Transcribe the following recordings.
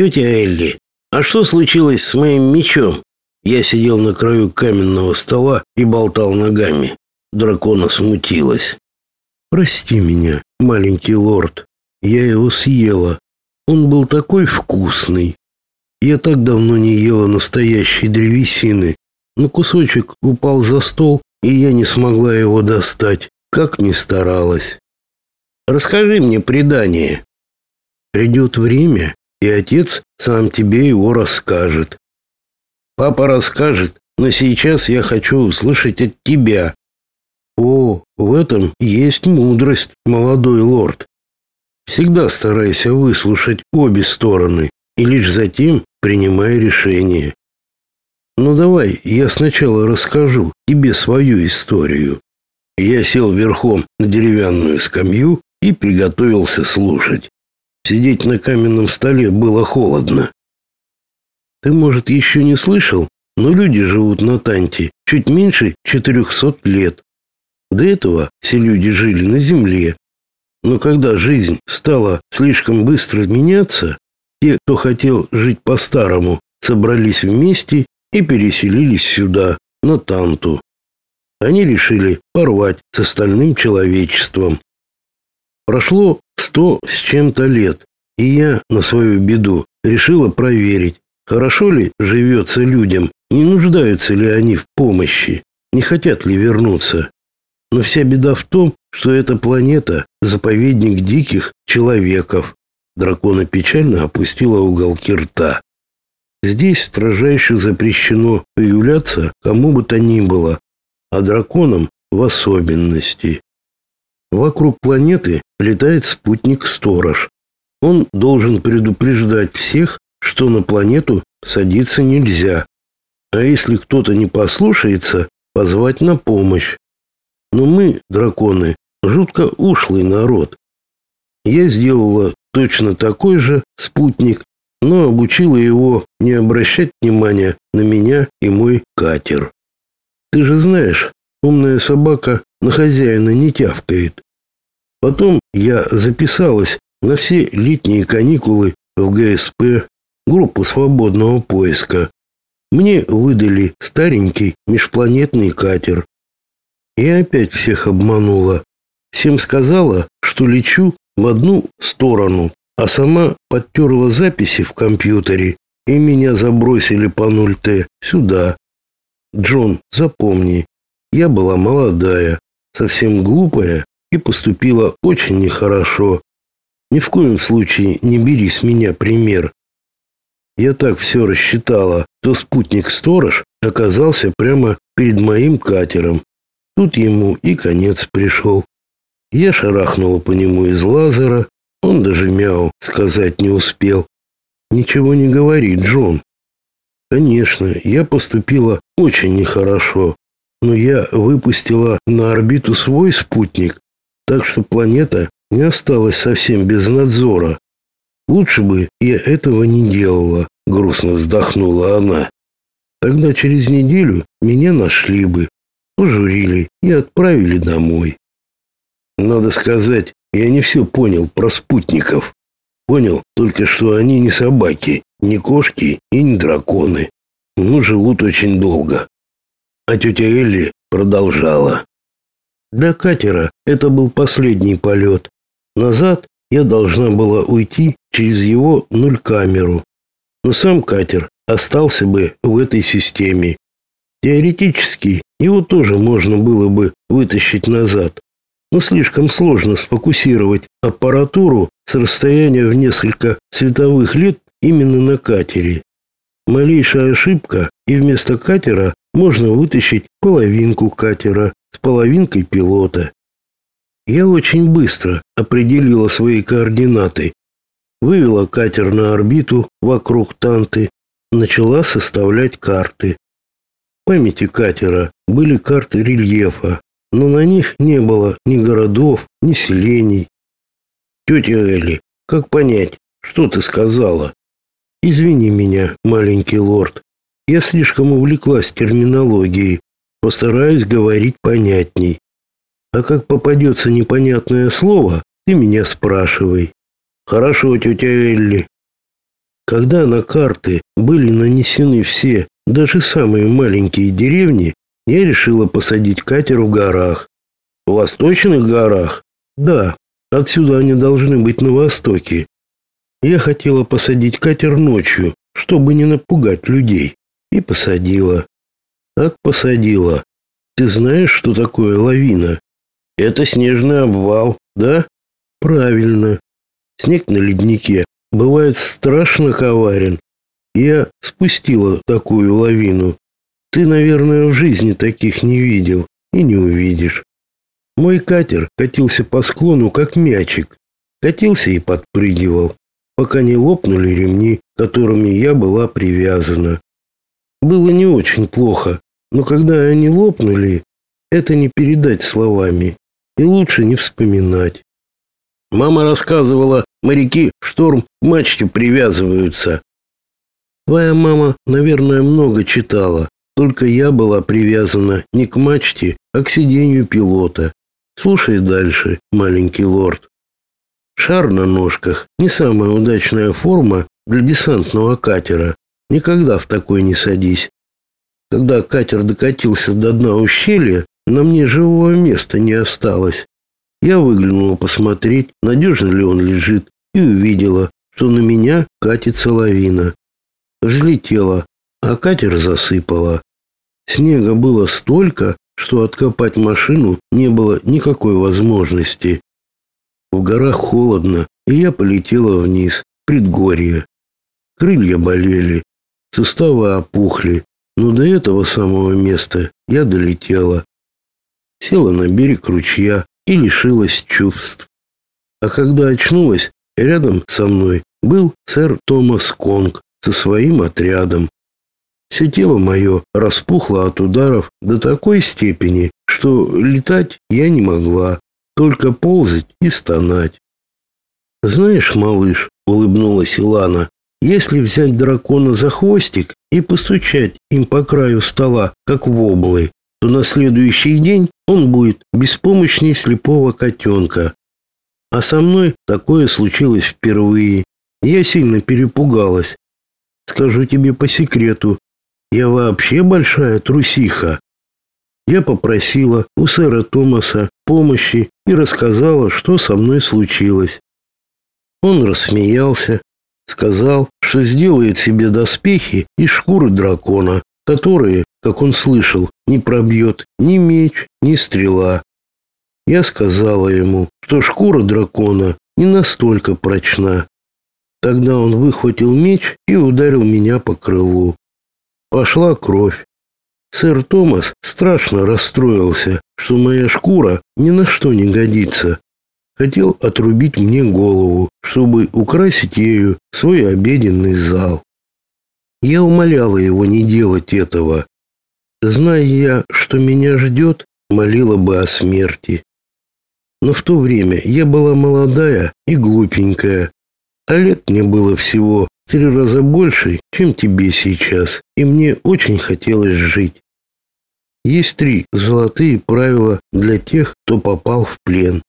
Тетя Элли, а что случилось с моим мечом? Я сидел на краю каменного стола и болтал ногами. Дракона смутилась. Прости меня, маленький лорд. Я его съела. Он был такой вкусный. Я так давно не ела настоящей древесины, но кусочек упал за стол, и я не смогла его достать, как ни старалась. Расскажи мне предание. Придет время, и отец сам тебе его расскажет. Папа расскажет, но сейчас я хочу услышать от тебя. О, в этом есть мудрость, молодой лорд. Всегда старайся выслушать обе стороны и лишь затем принимай решение. Ну давай, я сначала расскажу тебе свою историю. Я сел верхом на деревянную скамью и приготовился слушать. Сидеть на каменном столе было холодно. Ты, может, еще не слышал, но люди живут на Танте чуть меньше 400 лет. До этого все люди жили на земле. Но когда жизнь стала слишком быстро меняться, те, кто хотел жить по-старому, собрались вместе и переселились сюда, на Танту. Они решили порвать с остальным человечеством. Прошло сто с чем-то лет, и я, на свою беду, решила проверить, хорошо ли живется людям, не нуждаются ли они в помощи, не хотят ли вернуться. Но вся беда в том, что эта планета – заповедник диких человеков. Дракона печально опустила уголки рта. Здесь строжайше запрещено появляться кому бы то ни было, а драконам в особенности. Вокруг планеты летает спутник-сторож. Он должен предупреждать всех, что на планету садиться нельзя. А если кто-то не послушается, позвать на помощь. Но мы, драконы, жутко ушлый народ. Я сделала точно такой же спутник, но обучила его не обращать внимания на меня и мой катер. Ты же знаешь, умная собака на хозяина не тявкает. Потом я записалась на все летние каникулы в ГСП, группу свободного поиска. Мне выдали старенький межпланетный катер. Я опять всех обманула. Всем сказала, что лечу в одну сторону, а сама подтерла записи в компьютере, и меня забросили по 0Т сюда. Джон, запомни, я была молодая, совсем глупая и поступила очень нехорошо. Ни в коем случае не бери с меня пример. Я так все рассчитала, то спутник-сторож оказался прямо перед моим катером. Тут ему и конец пришел. Я шарахнула по нему из лазера, он даже мяу сказать не успел. Ничего не говори, Джон. Конечно, я поступила очень нехорошо, но я выпустила на орбиту свой спутник, так что планета не осталась совсем без надзора. Лучше бы я этого не делала, грустно вздохнула она. Тогда через неделю меня нашли бы, пожурили и отправили домой. Надо сказать, я не все понял про спутников. Понял только, что они не собаки, не кошки и не драконы. Но живут очень долго. А тетя Элли продолжала. До катера это был последний полет. Назад я должна была уйти через его нуль-камеру. Но сам катер остался бы в этой системе. Теоретически его тоже можно было бы вытащить назад, но слишком сложно сфокусировать аппаратуру с расстояния в несколько световых лет именно на катере. Малейшая ошибка, и вместо катера можно вытащить половинку катера с половинкой пилота. Я очень быстро определила свои координаты, вывела катер на орбиту вокруг Танты, начала составлять карты. В памяти катера были карты рельефа, но на них не было ни городов, ни селений. Тетя Элли, как понять, что ты сказала? Извини меня, маленький лорд. Я слишком увлеклась терминологией. Постараюсь говорить понятней. А как попадется непонятное слово, ты меня спрашивай. Хорошо, тетя Элли. Когда на карты были нанесены все, даже самые маленькие деревни, я решила посадить катер в горах. В восточных горах? Да, отсюда они должны быть на востоке. Я хотела посадить катер ночью, чтобы не напугать людей. И посадила. Так посадила. Ты знаешь, что такое лавина? Это снежный обвал, да? Правильно. Снег на леднике бывает страшно коварен. Я спустила такую лавину. Ты, наверное, в жизни таких не видел и не увидишь. Мой катер катился по склону, как мячик. Катился и подпрыгивал, пока не лопнули ремни, которыми я была привязана. Было не очень плохо, но когда они лопнули, это не передать словами, и лучше не вспоминать. Мама рассказывала, моряки шторм к мачте привязываются. Твоя мама, наверное, много читала, только я была привязана не к мачте, а к сиденью пилота. Слушай дальше, маленький лорд. Шар на ножках не самая удачная форма для десантного катера. Никогда в такой не садись. Когда катер докатился до дна ущелья, на мне живого места не осталось. Я выглянула посмотреть, надежно ли он лежит, и увидела, что на меня катится лавина. Взлетела, а катер засыпала. Снега было столько, что откопать машину не было никакой возможности. В горах холодно, и я полетела вниз, в предгорье. Крылья болели, суставы опухли, но до этого самого места я долетела. Села на берег ручья и лишилась чувств. А когда очнулась, рядом со мной был сэр Томас Конг со своим отрядом. Все тело мое распухло от ударов до такой степени, что летать я не могла, только ползать и стонать. «Знаешь, малыш», — улыбнулась Илана, «если взять дракона за хвостик и постучать им по краю стола, как воблы, то на следующий день он будет беспомощнее слепого котенка. А со мной такое случилось впервые. Я сильно перепугалась. Скажу тебе по секрету, я вообще большая трусиха. Я попросила у сэра Томаса помощи и рассказала, что со мной случилось. Он рассмеялся, сказал, что сделает себе доспехи из шкуры дракона, которые, как он слышал, не пробьет ни меч, ни стрела. Я сказала ему, что шкура дракона не настолько прочна. Тогда он выхватил меч и ударил меня по крылу. Пошла кровь. Сэр Томас страшно расстроился, что моя шкура ни на что не годится. Хотел отрубить мне голову, чтобы украсить ею свой обеденный зал. Я умоляла его не делать этого. Зная я, что меня ждет, молила бы о смерти. Но в то время я была молодая и глупенькая, а лет мне было всего три раза больше, чем тебе сейчас, и мне очень хотелось жить. Есть три золотые правила для тех, кто попал в плен.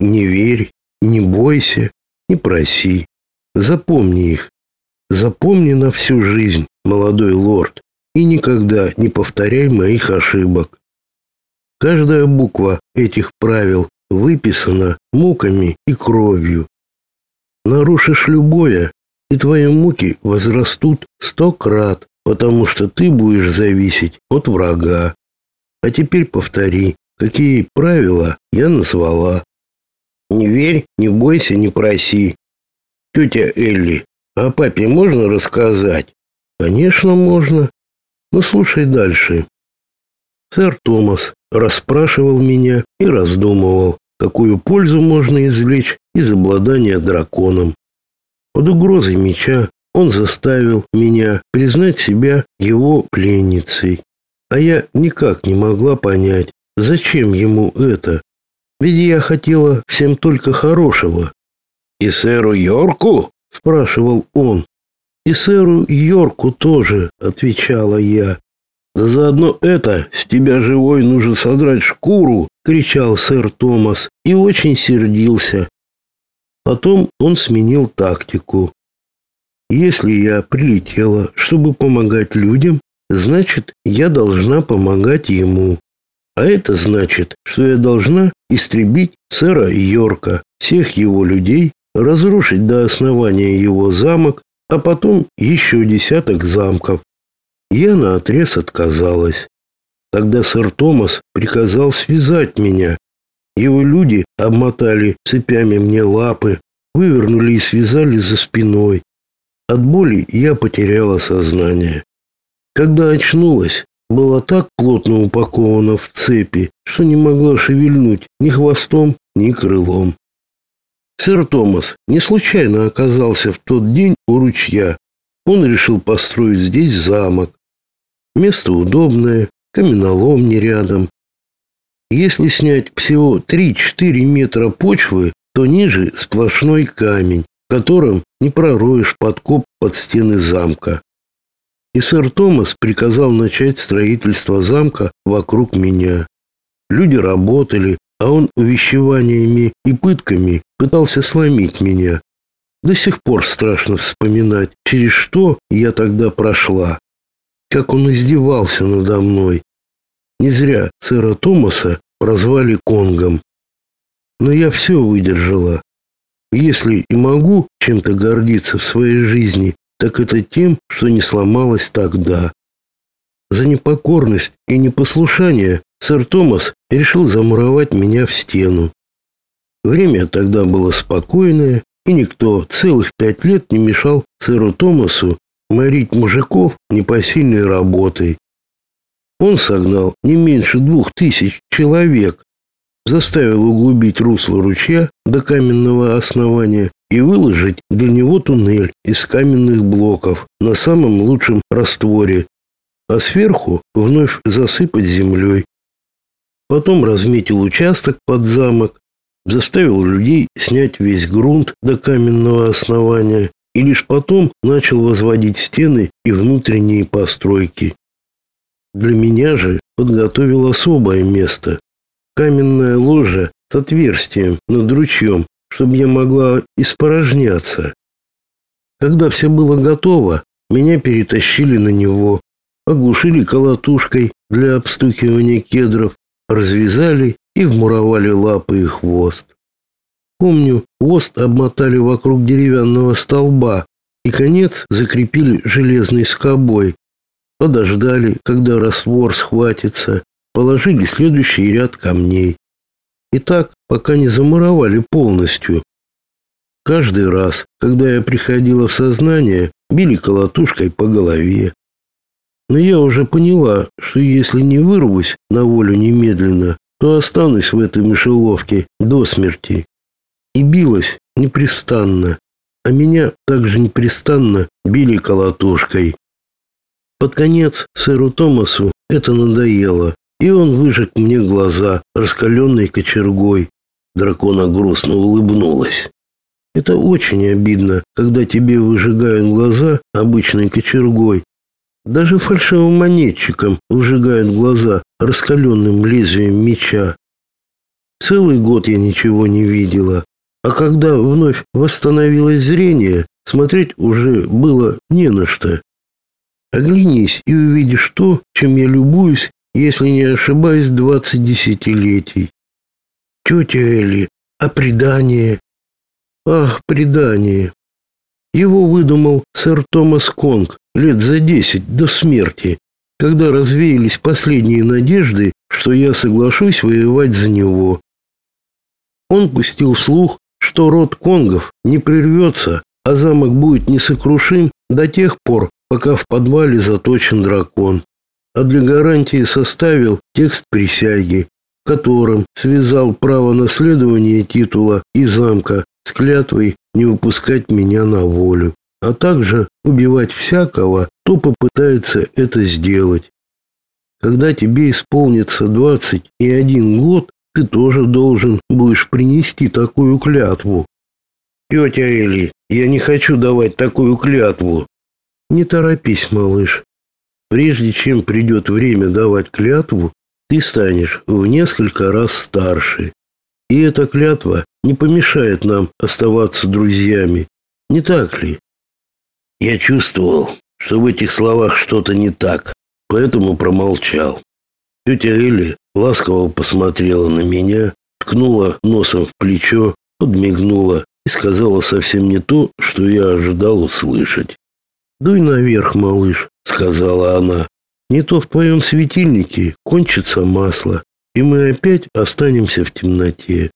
Не верь, не бойся, не проси. Запомни их. Запомни на всю жизнь, молодой лорд, и никогда не повторяй моих ошибок. Каждая буква этих правил выписана муками и кровью. Нарушишь любое, и твои муки возрастут сто крат, потому что ты будешь зависеть от врага. А теперь повтори, какие правила я назвала. Не верь, не бойся, не проси. Тетя Элли, а папе можно рассказать? Конечно, можно. Но слушай дальше. Сэр Томас расспрашивал меня и раздумывал, какую пользу можно извлечь из обладания драконом. Под угрозой меча он заставил меня признать себя его пленницей. А я никак не могла понять, зачем ему это. Ведь я хотела всем только хорошего. «И сэру Йорку?» – спрашивал он. «И сэру Йорку тоже», – отвечала я. «Да заодно это, с тебя живой нужно содрать шкуру!» – кричал сэр Томас и очень сердился. Потом он сменил тактику. Если я прилетела, чтобы помогать людям, значит, я должна помогать ему. А это значит, что я должна истребить сэра Йорка, всех его людей, разрушить до основания его замок, а потом еще десяток замков. Я наотрез отказалась. Тогда сэр Томас приказал связать меня. Его люди обмотали цепями мне лапы, вывернули и связали за спиной. От боли я потеряла сознание. Когда очнулась, была так плотно упакована в цепи, что не могла шевельнуть ни хвостом, ни крылом. Сэр Томас не случайно оказался в тот день у ручья. Он решил построить здесь замок. Место удобное, каменоломни рядом. Если снять всего 3-4 метра почвы, то ниже сплошной камень, которым не пророешь подкоп под стены замка. И сэр Томас приказал начать строительство замка вокруг меня. Люди работали, а он увещеваниями и пытками пытался сломить меня. До сих пор страшно вспоминать, через что я тогда прошла. Как он издевался надо мной. Не зря сэра Томаса прозвали Конгом. Но я все выдержала. Если и могу чем-то гордиться в своей жизни, так это тем, что не сломалась тогда. За непокорность и непослушание сэр Томас решил замуровать меня в стену. Время тогда было спокойное, и никто целых пять лет не мешал сэру Томасу морить мужиков непосильной работой. Он согнал не меньше двух тысяч человек, заставил углубить русло ручья до каменного основания и выложить для него туннель из каменных блоков на самом лучшем растворе, а сверху вновь засыпать землей. Потом разметил участок под замок, заставил людей снять весь грунт до каменного основания и лишь потом начал возводить стены и внутренние постройки. Для меня же подготовил особое место каменная ложа с отверстием над ручьем, чтобы я могла испорожняться. Когда все было готово, меня перетащили на него, оглушили колотушкой для обстукивания кедров, развязали и вмуровали лапы и хвост. Помню, хвост обмотали вокруг деревянного столба и конец закрепили железной скобой. Подождали, когда раствор схватится, положили следующий ряд камней. И так, пока не замуровали полностью. Каждый раз, когда я приходила в сознание, били колотушкой по голове. Но я уже поняла, что если не вырвусь на волю немедленно, то останусь в этой мышеловке до смерти. И билась непрестанно, а меня также непрестанно били колотушкой. Под конец сэру Томасу это надоело, и он выжег мне глаза раскаленной кочергой. Дракона грустно улыбнулась. Это очень обидно, когда тебе выжигают глаза обычной кочергой. Даже фальшивым монетчикам выжигают глаза раскаленным лезвием меча. Целый год я ничего не видела, а когда вновь восстановилось зрение, смотреть уже было не на что. Оглянись и увидишь то, чем я любуюсь если не ошибаюсь, двадцать десятилетий. Тетя Элли, а предание? Ах, предание. Его выдумал сэр Томас Конг лет за десять до смерти, когда развеялись последние надежды, что я соглашусь воевать за него. Он пустил слух, что род Конгов не прервется, а замок будет несокрушим до тех пор, пока в подвале заточен дракон а для гарантии составил текст присяги, которым связал право наследования титула и замка с клятвой не выпускать меня на волю, а также убивать всякого, кто попытается это сделать. Когда тебе исполнится двадцать и один год, ты тоже должен будешь принести такую клятву. Тетя Эли, я не хочу давать такую клятву. Не торопись, малыш. Прежде чем придет время давать клятву, ты станешь в несколько раз старше. И эта клятва не помешает нам оставаться друзьями. Не так ли? Я чувствовал, что в этих словах что-то не так, поэтому промолчал. Тетя Элли ласково посмотрела на меня, ткнула носом в плечо, подмигнула и сказала совсем не то, что я ожидал услышать. «Дуй наверх, малыш», — сказала она. «Не то в твоем светильнике кончится масло, и мы опять останемся в темноте».